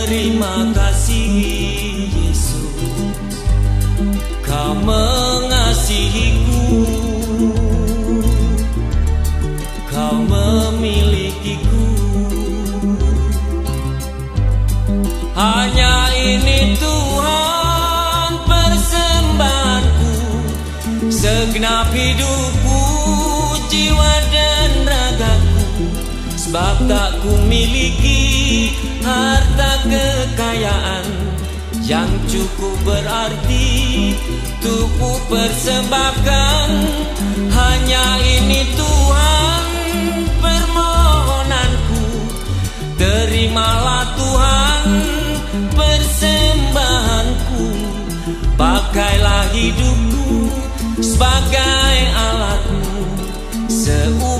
Terima kasih Yesus. Kau mengasihiku. Kau memilikiku. Hanya ini Tuhan persembahanku. Segenap hidupku, jiwa dan ragaku. Sebab tak ku miliki kekayaan Yang cukup berarti ku persembahkan. Hanya ini Tuhan permohonanku. Terimalah Tuhan persembahanku. Pakailah hidupku sebagai alatmu Seumur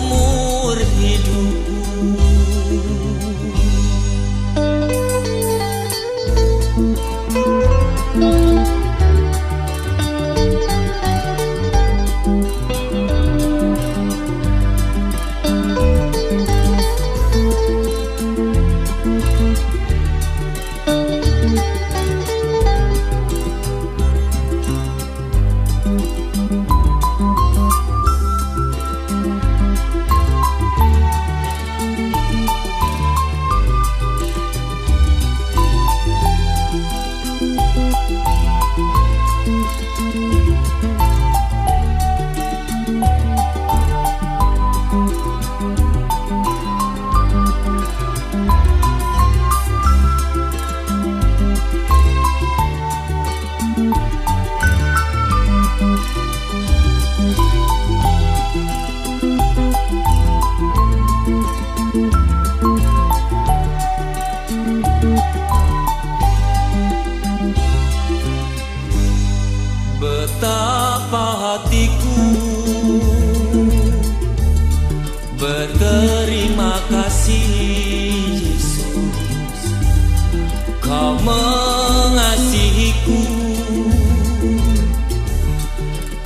mengasihiku.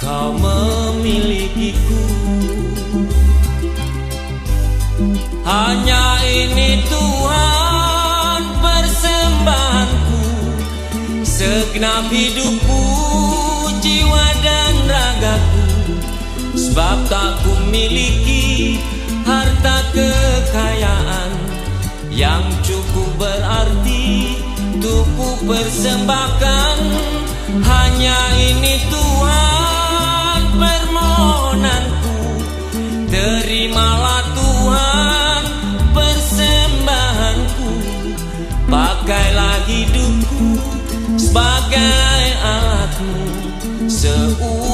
Kau memilikiku. Hanya ini Tuhan persembahanku. Segenap hidupku, jiwa dan ragaku. Sebab tak ku miliki harta kekayaan Yang cukup hidupku persembahkan. Hanya ini Tuhan permohonanku. Terimalah Tuhan persembahanku. Pakailah hidupku sebagai alatmu. Seutuhnya